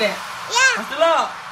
Yeah. Ya. Mas.